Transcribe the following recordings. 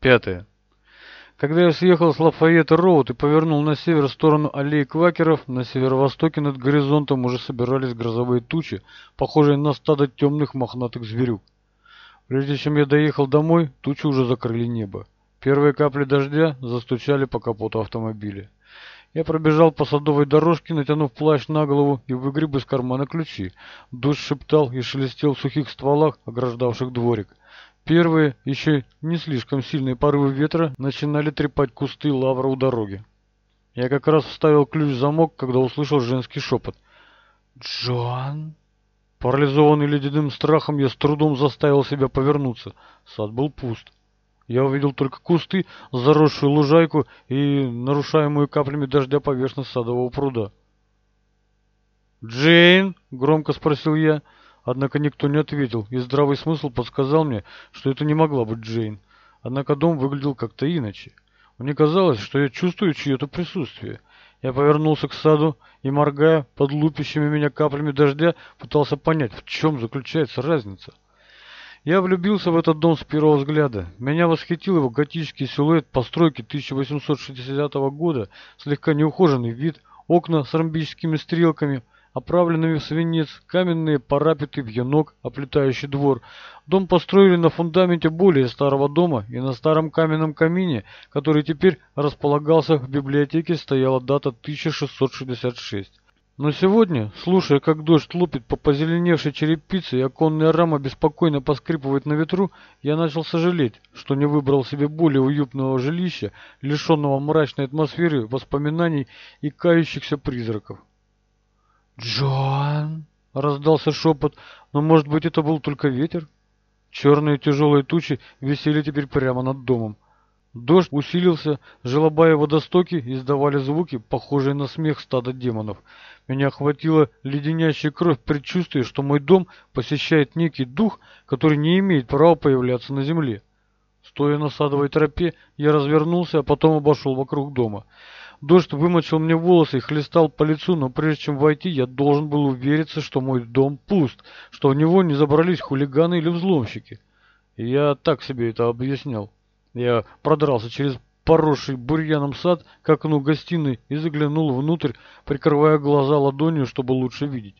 Пятое. Когда я съехал с Лафайетта-Роуд и повернул на север в сторону аллеи Квакеров, на северо-востоке над горизонтом уже собирались грозовые тучи, похожие на стадо темных мохнатых зверюк. Прежде чем я доехал домой, тучи уже закрыли небо. Первые капли дождя застучали по капоту автомобиля. Я пробежал по садовой дорожке, натянув плащ на голову и выгреб из кармана ключи. Дождь шептал и шелестел в сухих стволах, ограждавших дворик. Первые, еще не слишком сильные порывы ветра начинали трепать кусты лавра у дороги. Я как раз вставил ключ в замок, когда услышал женский шепот. «Джоан?» Парализованный ледяным страхом, я с трудом заставил себя повернуться. Сад был пуст. Я увидел только кусты, заросшую лужайку и нарушаемую каплями дождя поверхность садового пруда. «Джейн?» — громко спросил я. Однако никто не ответил, и здравый смысл подсказал мне, что это не могла быть Джейн. Однако дом выглядел как-то иначе. Мне казалось, что я чувствую чье-то присутствие. Я повернулся к саду и, моргая под лупящими меня каплями дождя, пытался понять, в чем заключается разница. Я влюбился в этот дом с первого взгляда. Меня восхитил его готический силуэт постройки 1860 года, слегка неухоженный вид, окна с ромбическими стрелками – оправленными в свинец, каменные парапеты, вьюнок, оплетающий двор. Дом построили на фундаменте более старого дома, и на старом каменном камине, который теперь располагался в библиотеке, стояла дата 1666. Но сегодня, слушая, как дождь лупит по позеленевшей черепице и оконная рама беспокойно поскрипывает на ветру, я начал сожалеть, что не выбрал себе более уютного жилища, лишенного мрачной атмосферы, воспоминаний и кающихся призраков. «Джоан!» — раздался шепот, но, может быть, это был только ветер? Черные тяжелые тучи висели теперь прямо над домом. Дождь усилился, желоба и водостоки издавали звуки, похожие на смех стада демонов. Меня охватила леденящая кровь предчувствие, что мой дом посещает некий дух, который не имеет права появляться на земле. Стоя на садовой тропе, я развернулся, а потом обошел вокруг дома. Дождь вымочил мне волосы и хлестал по лицу, но прежде чем войти, я должен был увериться, что мой дом пуст, что в него не забрались хулиганы или взломщики. Я так себе это объяснял. Я продрался через поросший бурьяном сад к окну гостиной и заглянул внутрь, прикрывая глаза ладонью, чтобы лучше видеть.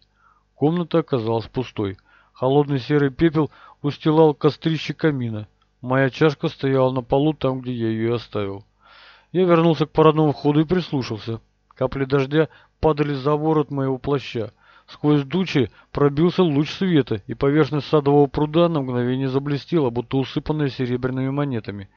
Комната оказалась пустой. Холодный серый пепел устилал кострище камина. Моя чашка стояла на полу там, где я ее оставил. Я вернулся к парадному входу и прислушался. Капли дождя падали за ворот моего плаща. Сквозь дучи пробился луч света, и поверхность садового пруда на мгновение заблестела, будто усыпанная серебряными монетами.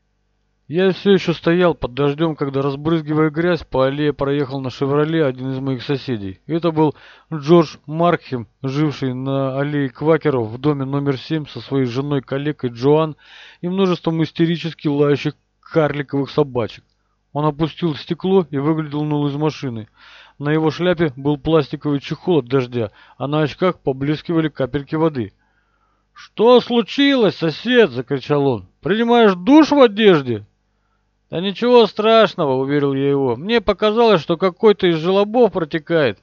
Я все еще стоял под дождем, когда, разбрызгивая грязь, по аллее проехал на «Шевроле» один из моих соседей. Это был Джордж Маркхем, живший на аллее Квакеров в доме номер семь со своей женой-коллегой Джоан и множеством истерически лающих карликовых собачек. Он опустил стекло и выглянул из машины. На его шляпе был пластиковый чехол от дождя, а на очках поблескивали капельки воды. «Что случилось, сосед?» — закричал он. «Принимаешь душ в одежде?» «Да ничего страшного», — уверил я его. «Мне показалось, что какой-то из желобов протекает».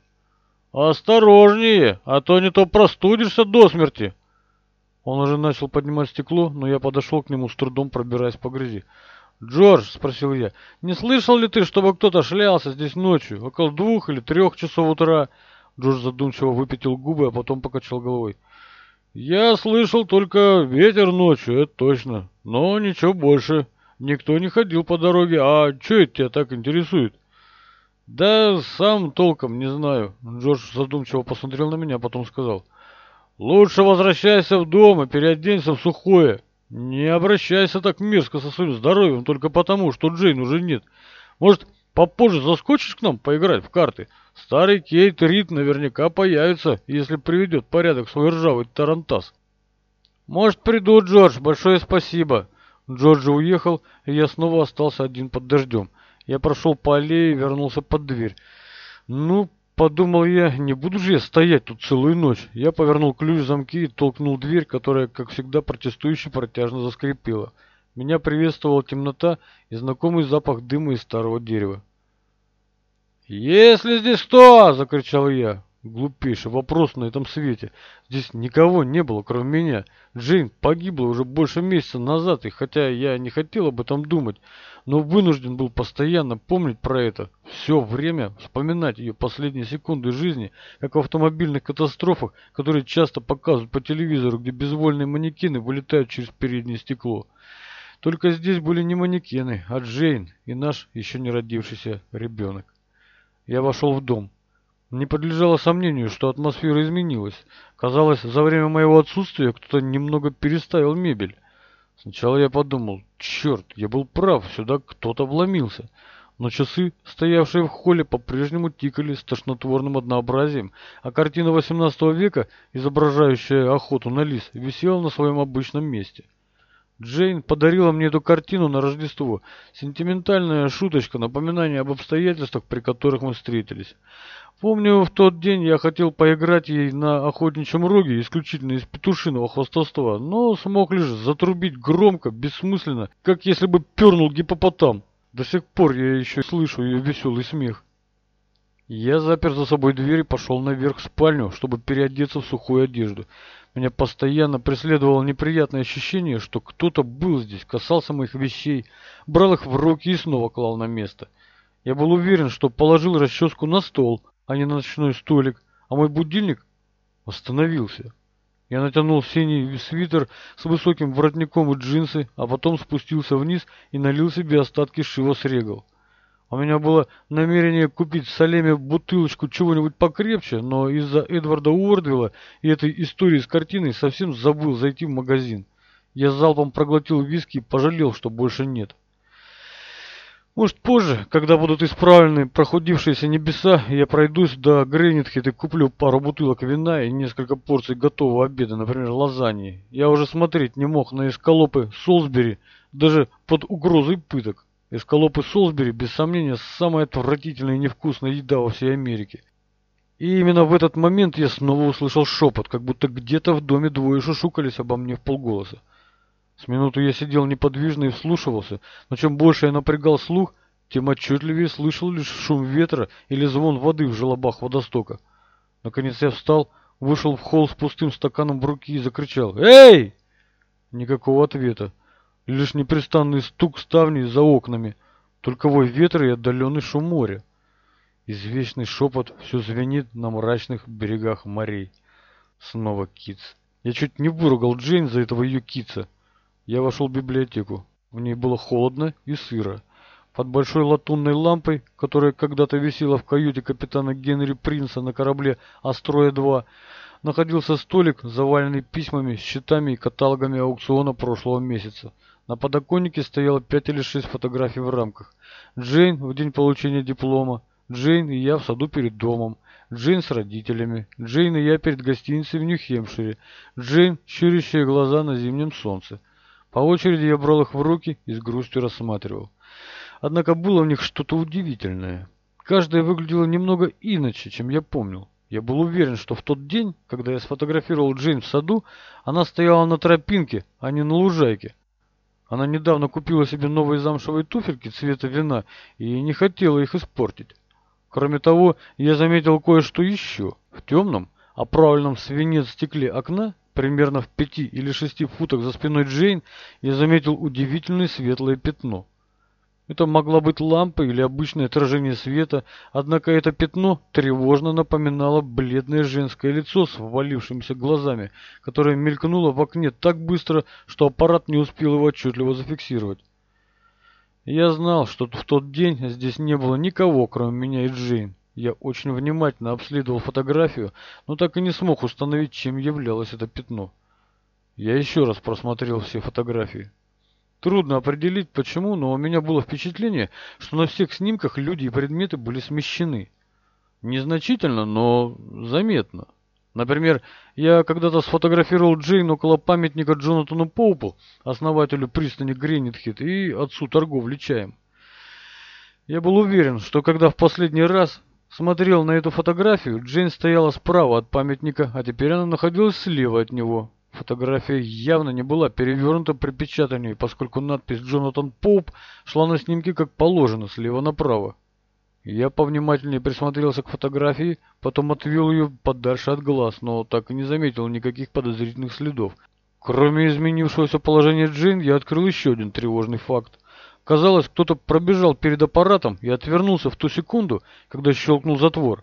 «Осторожнее, а то не то простудишься до смерти». Он уже начал поднимать стекло, но я подошел к нему с трудом, пробираясь по грязи. «Джордж», — спросил я, — «не слышал ли ты, чтобы кто-то шлялся здесь ночью, около двух или трех часов утра?» Джордж задумчиво выпятил губы, а потом покачал головой. «Я слышал только ветер ночью, это точно, но ничего больше. Никто не ходил по дороге, а что это тебя так интересует?» «Да сам толком не знаю», — Джордж задумчиво посмотрел на меня, а потом сказал. «Лучше возвращайся в дом и переоденься в сухое». Не обращайся так мерзко со своим здоровьем только потому, что Джейн уже нет. Может, попозже заскочишь к нам поиграть в карты? Старый Кейт Рид наверняка появится, если приведет порядок свой ржавый тарантас. Может, приду, Джордж, большое спасибо. Джордж уехал, и я снова остался один под дождем. Я прошел по аллее и вернулся под дверь. Ну, Подумал я, не буду же я стоять тут целую ночь. Я повернул ключ в замке и толкнул дверь, которая, как всегда, протестующе протяжно заскрипела. Меня приветствовала темнота и знакомый запах дыма из старого дерева. «Если здесь кто!» — закричал я. Глупейший вопрос на этом свете. Здесь никого не было, кроме меня. Джейн погибла уже больше месяца назад, и хотя я не хотел об этом думать, но вынужден был постоянно помнить про это. Все время вспоминать ее последние секунды жизни, как в автомобильных катастрофах, которые часто показывают по телевизору, где безвольные манекены вылетают через переднее стекло. Только здесь были не манекены, а Джейн и наш еще не родившийся ребенок. Я вошел в дом. Не подлежало сомнению, что атмосфера изменилась. Казалось, за время моего отсутствия кто-то немного переставил мебель. Сначала я подумал, черт, я был прав, сюда кто-то вломился. Но часы, стоявшие в холле, по-прежнему тикали с тошнотворным однообразием, а картина XVIII века, изображающая охоту на лис, висела на своем обычном месте. Джейн подарила мне эту картину на Рождество. Сентиментальная шуточка, напоминание об обстоятельствах, при которых мы встретились. Помню, в тот день я хотел поиграть ей на охотничьем роге исключительно из петушиного хвостовства, но смог лишь затрубить громко, бессмысленно, как если бы пернул гипопотам. До сих пор я еще слышу ее веселый смех. Я запер за собой дверь и пошел наверх в спальню, чтобы переодеться в сухую одежду. Меня постоянно преследовало неприятное ощущение, что кто-то был здесь, касался моих вещей, брал их в руки и снова клал на место. Я был уверен, что положил расческу на стол, а не на ночной столик, а мой будильник остановился. Я натянул синий свитер с высоким воротником и джинсы, а потом спустился вниз и налил себе остатки шива с регал. У меня было намерение купить в Салеме бутылочку чего-нибудь покрепче, но из-за Эдварда Уордвилла и этой истории с картиной совсем забыл зайти в магазин. Я залпом проглотил виски и пожалел, что больше нет. Может, позже, когда будут исправлены прохудившиеся небеса, я пройдусь до Гренитхит и куплю пару бутылок вина и несколько порций готового обеда, например, лазаньи. Я уже смотреть не мог на эскалопы Солсбери, даже под угрозой пыток. Эскалопы Солсбери, без сомнения, самая отвратительная и невкусная еда во всей Америке. И именно в этот момент я снова услышал шепот, как будто где-то в доме двое шушукались обо мне в полголоса. С минуту я сидел неподвижно и вслушивался, но чем больше я напрягал слух, тем отчетливее слышал лишь шум ветра или звон воды в желобах водостока. Наконец я встал, вышел в холл с пустым стаканом в руки и закричал «Эй!» Никакого ответа, лишь непрестанный стук ставней за окнами, только вой ветра и отдаленный шум моря. Извечный шепот все звенит на мрачных берегах морей. Снова Китс. Я чуть не выругал Джейн за этого ее Китса. Я вошел в библиотеку. В ней было холодно и сыро. Под большой латунной лампой, которая когда-то висела в каюте капитана Генри Принца на корабле «Астроя-2», находился столик, заваленный письмами, счетами и каталогами аукциона прошлого месяца. На подоконнике стояло пять или шесть фотографий в рамках. Джейн в день получения диплома, Джейн и я в саду перед домом, Джейн с родителями, Джейн и я перед гостиницей в Нью-Хемпшире, Джейн, щурящие глаза на зимнем солнце. По очереди я брал их в руки и с грустью рассматривал. Однако было в них что-то удивительное. Каждая выглядела немного иначе, чем я помнил. Я был уверен, что в тот день, когда я сфотографировал Джейн в саду, она стояла на тропинке, а не на лужайке. Она недавно купила себе новые замшевые туфельки цвета вина и не хотела их испортить. Кроме того, я заметил кое-что еще. В темном, оправленном в свинец стекле окна примерно в пяти или шести футах за спиной Джейн, я заметил удивительное светлое пятно. Это могла быть лампа или обычное отражение света, однако это пятно тревожно напоминало бледное женское лицо с ввалившимися глазами, которое мелькнуло в окне так быстро, что аппарат не успел его отчетливо зафиксировать. Я знал, что в тот день здесь не было никого, кроме меня и Джейн. Я очень внимательно обследовал фотографию, но так и не смог установить, чем являлось это пятно. Я еще раз просмотрел все фотографии. Трудно определить почему, но у меня было впечатление, что на всех снимках люди и предметы были смещены. Незначительно, но заметно. Например, я когда-то сфотографировал Джейн около памятника Джонатану Поупу, основателю пристани Гренитхит и отцу торговли чаем. Я был уверен, что когда в последний раз смотрел на эту фотографию, Джейн стояла справа от памятника, а теперь она находилась слева от него. Фотография явно не была перевернута при печатании, поскольку надпись «Джонатан Поуп» шла на снимке как положено, слева направо. Я повнимательнее присмотрелся к фотографии, потом отвел ее подальше от глаз, но так и не заметил никаких подозрительных следов. Кроме изменившегося положения Джейн, я открыл еще один тревожный факт. Казалось, кто-то пробежал перед аппаратом и отвернулся в ту секунду, когда щелкнул затвор.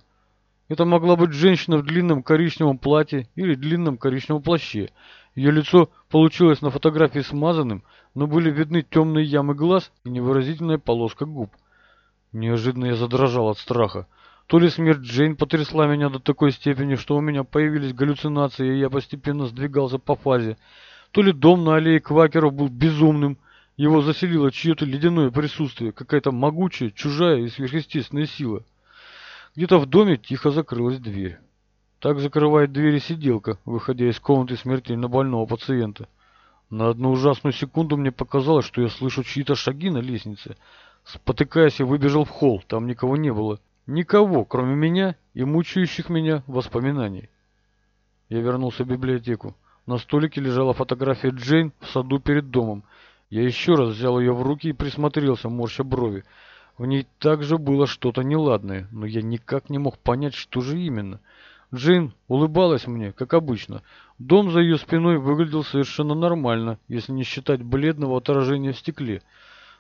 Это могла быть женщина в длинном коричневом платье или длинном коричневом плаще. Ее лицо получилось на фотографии смазанным, но были видны темные ямы глаз и невыразительная полоска губ. Неожиданно я задрожал от страха. То ли смерть Джейн потрясла меня до такой степени, что у меня появились галлюцинации, и я постепенно сдвигался по фазе, то ли дом на аллее Квакеров был безумным, его заселило чье-то ледяное присутствие, какая-то могучая, чужая и сверхъестественная сила. Где-то в доме тихо закрылась дверь. Так закрывает двери сиделка, выходя из комнаты смертельно больного пациента. На одну ужасную секунду мне показалось, что я слышу чьи-то шаги на лестнице, Спотыкаясь, я выбежал в холл. Там никого не было. Никого, кроме меня и мучающих меня воспоминаний. Я вернулся в библиотеку. На столике лежала фотография Джейн в саду перед домом. Я еще раз взял ее в руки и присмотрелся, морща брови. В ней также было что-то неладное, но я никак не мог понять, что же именно. Джейн улыбалась мне, как обычно. Дом за ее спиной выглядел совершенно нормально, если не считать бледного отражения в стекле.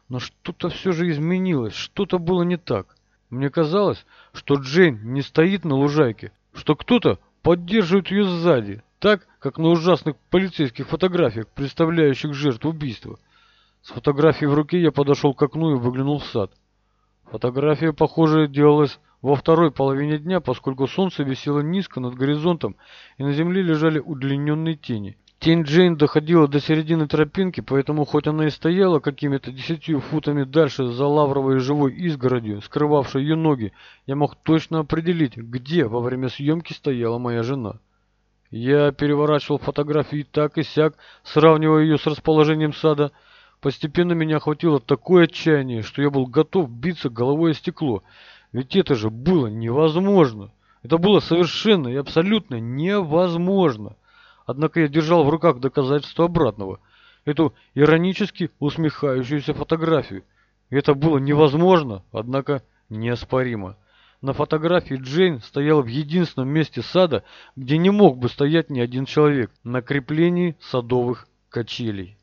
Но что-то все же изменилось, что-то было не так. Мне казалось, что Джейн не стоит на лужайке, что кто-то поддерживает ее сзади, так, как на ужасных полицейских фотографиях, представляющих жертву убийства. С фотографией в руке я подошел к окну и выглянул в сад. Фотография, похоже, делалась во второй половине дня, поскольку солнце висело низко над горизонтом, и на земле лежали удлиненные тени. Тень Джейн доходила до середины тропинки, поэтому хоть она и стояла какими-то десятью футами дальше за лавровой живой изгородью, скрывавшей ее ноги, я мог точно определить, где во время съемки стояла моя жена. Я переворачивал фотографии так и сяк, сравнивая ее с расположением сада. Постепенно меня охватило такое отчаяние, что я был готов биться головой о стекло. Ведь это же было невозможно. Это было совершенно и абсолютно невозможно. Однако я держал в руках доказательство обратного. Эту иронически усмехающуюся фотографию. Это было невозможно, однако неоспоримо. На фотографии Джейн стояла в единственном месте сада, где не мог бы стоять ни один человек, на креплении садовых качелей.